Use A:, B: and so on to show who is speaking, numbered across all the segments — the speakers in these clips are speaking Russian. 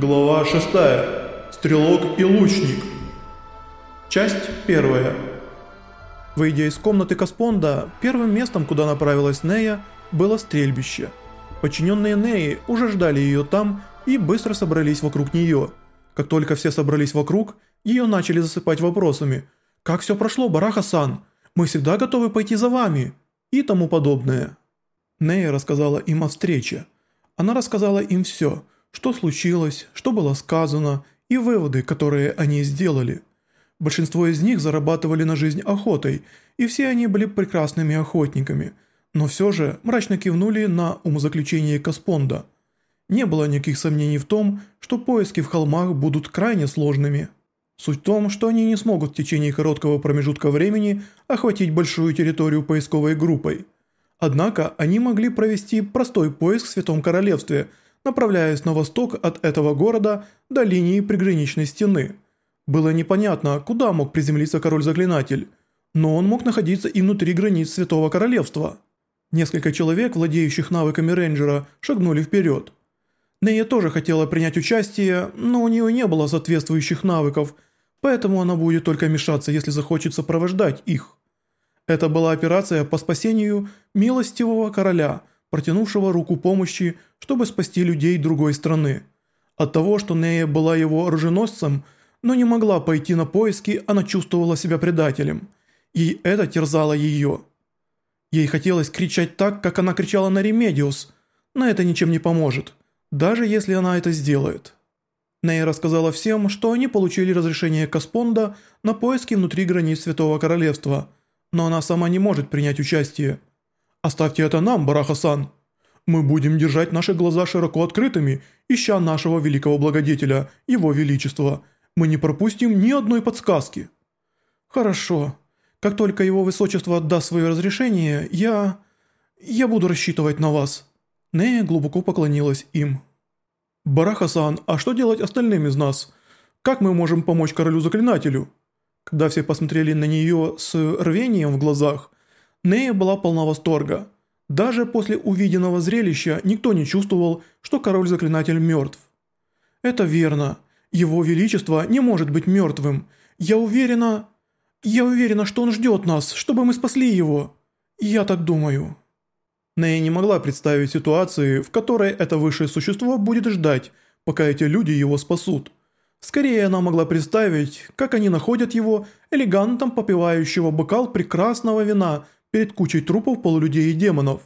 A: Глава 6. Стрелок и лучник. Часть 1. Выйдя из комнаты Каспонда, первым местом, куда направилась Нея, было стрельбище. Подчиненные Неи уже ждали ее там и быстро собрались вокруг нее. Как только все собрались вокруг, ее начали засыпать вопросами «Как все прошло, Бараха-сан? Мы всегда готовы пойти за вами» и тому подобное. Нея рассказала им о встрече. Она рассказала им все – что случилось, что было сказано и выводы, которые они сделали. Большинство из них зарабатывали на жизнь охотой, и все они были прекрасными охотниками, но все же мрачно кивнули на умозаключение Каспонда. Не было никаких сомнений в том, что поиски в холмах будут крайне сложными. Суть в том, что они не смогут в течение короткого промежутка времени охватить большую территорию поисковой группой. Однако они могли провести простой поиск в Святом Королевстве – направляясь на восток от этого города до линии приграничной стены. Было непонятно, куда мог приземлиться король-заклинатель, но он мог находиться и внутри границ Святого Королевства. Несколько человек, владеющих навыками рейнджера, шагнули вперед. Нея тоже хотела принять участие, но у нее не было соответствующих навыков, поэтому она будет только мешаться, если захочет сопровождать их. Это была операция по спасению милостивого короля – протянувшего руку помощи, чтобы спасти людей другой страны. От того, что Нея была его оруженосцем, но не могла пойти на поиски, она чувствовала себя предателем. И это терзало ее. Ей хотелось кричать так, как она кричала на Ремедиус, но это ничем не поможет, даже если она это сделает. Нея рассказала всем, что они получили разрешение Каспонда на поиски внутри границ Святого Королевства, но она сама не может принять участие. Оставьте это нам, Бараха-сан. Мы будем держать наши глаза широко открытыми, ища нашего великого благодетеля, его величества. Мы не пропустим ни одной подсказки». «Хорошо. Как только его высочество даст свое разрешение, я... я буду рассчитывать на вас». Нея глубоко поклонилась им. «Бараха-сан, а что делать остальным из нас? Как мы можем помочь королю-заклинателю?» Когда все посмотрели на нее с рвением в глазах, Нея была полна восторга. Даже после увиденного зрелища никто не чувствовал, что король-заклинатель мертв. «Это верно. Его Величество не может быть мертвым. Я уверена... Я уверена, что он ждет нас, чтобы мы спасли его. Я так думаю». Нея не могла представить ситуации, в которой это высшее существо будет ждать, пока эти люди его спасут. Скорее она могла представить, как они находят его элегантом попивающего бокал прекрасного вина – перед кучей трупов полулюдей и демонов.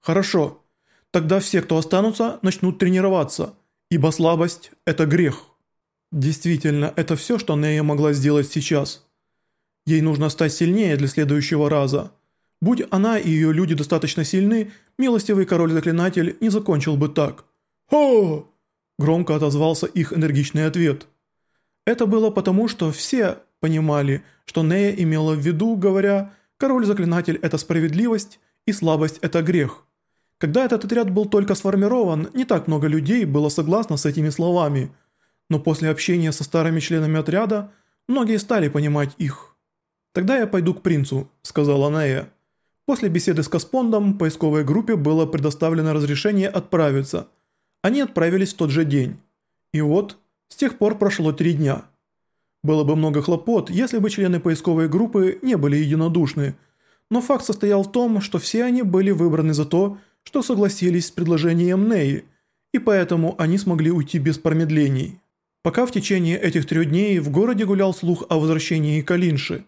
A: Хорошо, тогда все, кто останутся, начнут тренироваться, ибо слабость – это грех. Действительно, это все, что Нея могла сделать сейчас. Ей нужно стать сильнее для следующего раза. Будь она и ее люди достаточно сильны, милостивый король-заклинатель не закончил бы так. «Хо!» – громко отозвался их энергичный ответ. Это было потому, что все понимали, что Нея имела в виду, говоря Король-заклинатель – это справедливость, и слабость – это грех. Когда этот отряд был только сформирован, не так много людей было согласно с этими словами, но после общения со старыми членами отряда, многие стали понимать их. «Тогда я пойду к принцу», – сказала Нея. После беседы с Каспондом поисковой группе было предоставлено разрешение отправиться. Они отправились в тот же день. И вот, с тех пор прошло три дня – было бы много хлопот, если бы члены поисковой группы не были единодушны, но факт состоял в том, что все они были выбраны за то, что согласились с предложением Неи, и поэтому они смогли уйти без промедлений. Пока в течение этих трех дней в городе гулял слух о возвращении Калинши,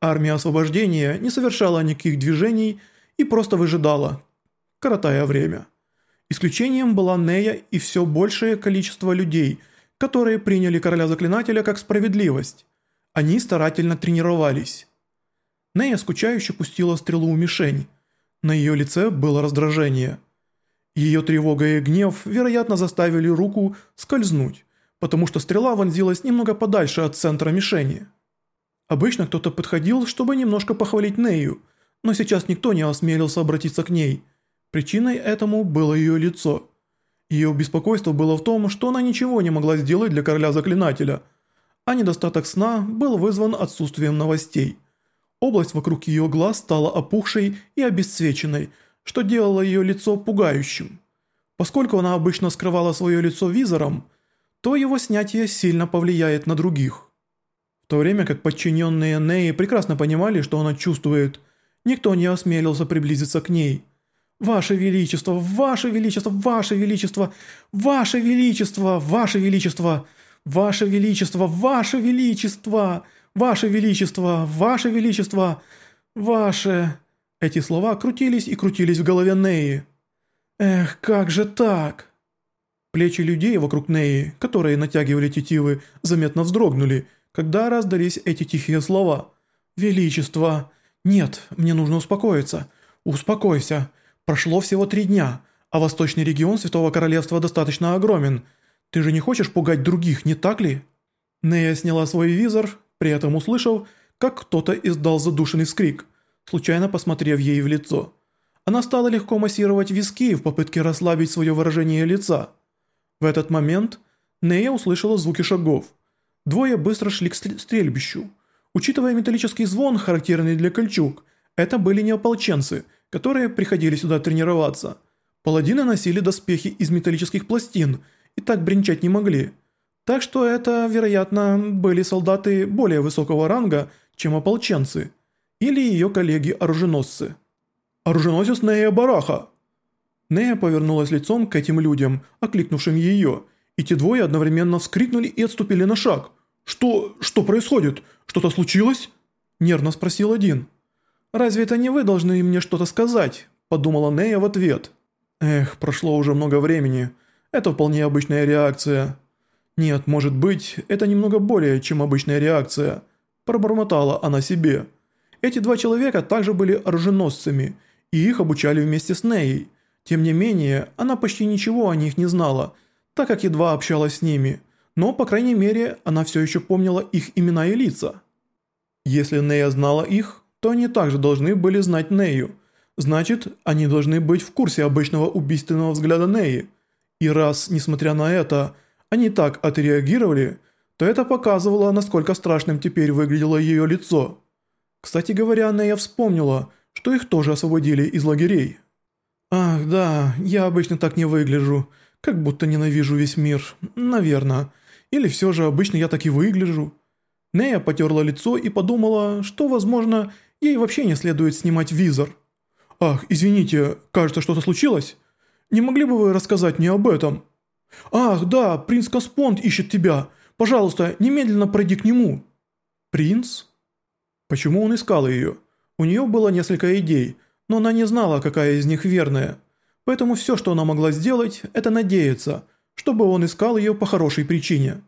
A: армия освобождения не совершала никаких движений и просто выжидала, коротая время. Исключением была Нея и все большее количество людей – которые приняли короля-заклинателя как справедливость. Они старательно тренировались. Нея скучающе пустила стрелу в мишень. На ее лице было раздражение. Ее тревога и гнев, вероятно, заставили руку скользнуть, потому что стрела вонзилась немного подальше от центра мишени. Обычно кто-то подходил, чтобы немножко похвалить Нею, но сейчас никто не осмелился обратиться к ней. Причиной этому было ее лицо – ее беспокойство было в том, что она ничего не могла сделать для короля-заклинателя, а недостаток сна был вызван отсутствием новостей. Область вокруг ее глаз стала опухшей и обесцвеченной, что делало ее лицо пугающим. Поскольку она обычно скрывала свое лицо визором, то его снятие сильно повлияет на других. В то время как подчиненные Неи прекрасно понимали, что она чувствует, никто не осмелился приблизиться к ней. «Ваше Величество! Ваше Величество! Ваше Величество! Ваше Величество! Ваше Величество! Ваше Величество! Ваше Величество! Ваше Величество! Ваше Величество! Ваше...» Эти слова крутились и крутились в голове Неи. «Эх, как же так?» Плечи людей вокруг Неи, которые натягивали тетивы, заметно вздрогнули, когда раздались эти тихие слова. «Величество! Нет, мне нужно успокоиться. Успокойся. Прошло всего три дня, а восточный регион Святого Королевства достаточно огромен. Ты же не хочешь пугать других, не так ли?» Нея сняла свой визор, при этом услышав, как кто-то издал задушенный скрик, случайно посмотрев ей в лицо. Она стала легко массировать виски в попытке расслабить свое выражение лица. В этот момент Нея услышала звуки шагов. Двое быстро шли к стрельбищу. Учитывая металлический звон, характерный для кольчуг, это были не ополченцы, которые приходили сюда тренироваться. Паладины носили доспехи из металлических пластин и так бренчать не могли. Так что это, вероятно, были солдаты более высокого ранга, чем ополченцы, или ее коллеги-оруженосцы. «Оруженосец Нея Бараха!» Нея повернулась лицом к этим людям, окликнувшим ее, и те двое одновременно вскрикнули и отступили на шаг. «Что... что происходит? Что-то случилось?» – нервно спросил один. «Разве это не вы должны мне что-то сказать?» – подумала Нея в ответ. «Эх, прошло уже много времени. Это вполне обычная реакция». «Нет, может быть, это немного более, чем обычная реакция», – пробормотала она себе. Эти два человека также были оруженосцами, и их обучали вместе с Неей. Тем не менее, она почти ничего о них не знала, так как едва общалась с ними, но, по крайней мере, она все еще помнила их имена и лица. Если Нея знала их, то они также должны были знать Нею. Значит, они должны быть в курсе обычного убийственного взгляда Неи. И раз, несмотря на это, они так отреагировали, то это показывало, насколько страшным теперь выглядело ее лицо. Кстати говоря, Нея вспомнила, что их тоже освободили из лагерей. «Ах, да, я обычно так не выгляжу, как будто ненавижу весь мир, наверное. Или все же обычно я так и выгляжу». Нея потерла лицо и подумала, что, возможно, ей вообще не следует снимать визор. «Ах, извините, кажется, что-то случилось? Не могли бы вы рассказать мне об этом?» «Ах, да, принц Каспонд ищет тебя. Пожалуйста, немедленно пройди к нему». «Принц?» Почему он искал ее? У нее было несколько идей, но она не знала, какая из них верная. Поэтому все, что она могла сделать, это надеяться, чтобы он искал ее по хорошей причине.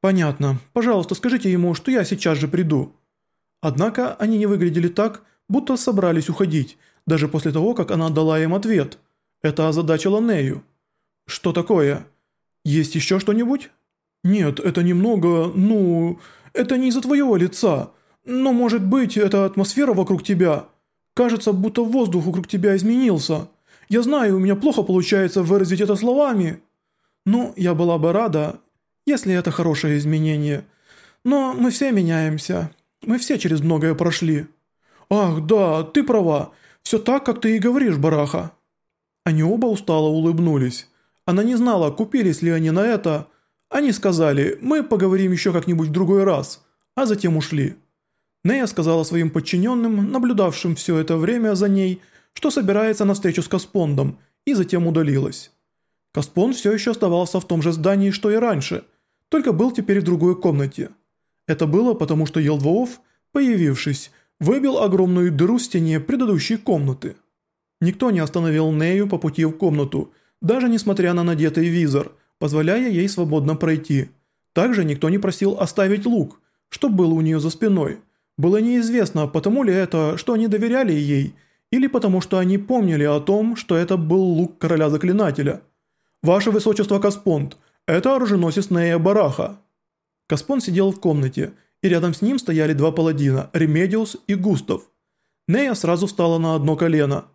A: «Понятно. Пожалуйста, скажите ему, что я сейчас же приду». Однако они не выглядели так, будто собрались уходить, даже после того, как она дала им ответ. Это озадачило Нею. «Что такое? Есть еще что-нибудь?» «Нет, это немного, ну... Это не из-за твоего лица. Но, может быть, это атмосфера вокруг тебя. Кажется, будто воздух вокруг тебя изменился. Я знаю, у меня плохо получается выразить это словами. Ну, я была бы рада, если это хорошее изменение. Но мы все меняемся. Мы все через многое прошли. Ах, да, ты права. Все так, как ты и говоришь, Бараха. Они оба устало улыбнулись. Она не знала, купились ли они на это. Они сказали, мы поговорим еще как-нибудь в другой раз, а затем ушли. Нея сказала своим подчиненным, наблюдавшим все это время за ней, что собирается на встречу с Каспондом, и затем удалилась. Каспонд все еще оставался в том же здании, что и раньше, только был теперь в другой комнате. Это было потому, что Елдвоов, появившись, выбил огромную дыру в стене предыдущей комнаты. Никто не остановил Нею по пути в комнату, даже несмотря на надетый визор, позволяя ей свободно пройти. Также никто не просил оставить лук, что был у нее за спиной – было неизвестно, потому ли это, что они доверяли ей, или потому что они помнили о том, что это был лук короля-заклинателя. «Ваше высочество Каспонд, это оруженосец Нея Бараха». Каспонд сидел в комнате, и рядом с ним стояли два паладина, Ремедиус и Густав. Нея сразу встала на одно колено.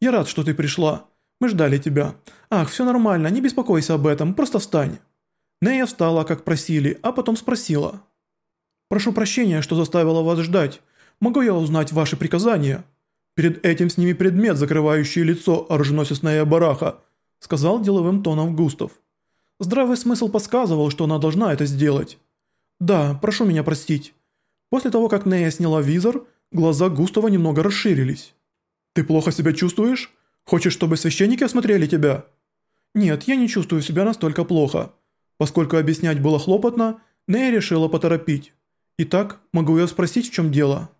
A: «Я рад, что ты пришла. Мы ждали тебя. Ах, все нормально, не беспокойся об этом, просто встань». Нея встала, как просили, а потом спросила – Прошу прощения, что заставила вас ждать. Могу я узнать ваши приказания?» «Перед этим сними предмет, закрывающий лицо оруженосец Бараха», сказал деловым тоном Густав. Здравый смысл подсказывал, что она должна это сделать. Да, прошу меня простить. После того, как Нея сняла визор, глаза Густава немного расширились. Ты плохо себя чувствуешь? Хочешь, чтобы священники осмотрели тебя? Нет, я не чувствую себя настолько плохо. Поскольку объяснять было хлопотно, Нея решила поторопить. Итак, могу я спросить, в чем дело?»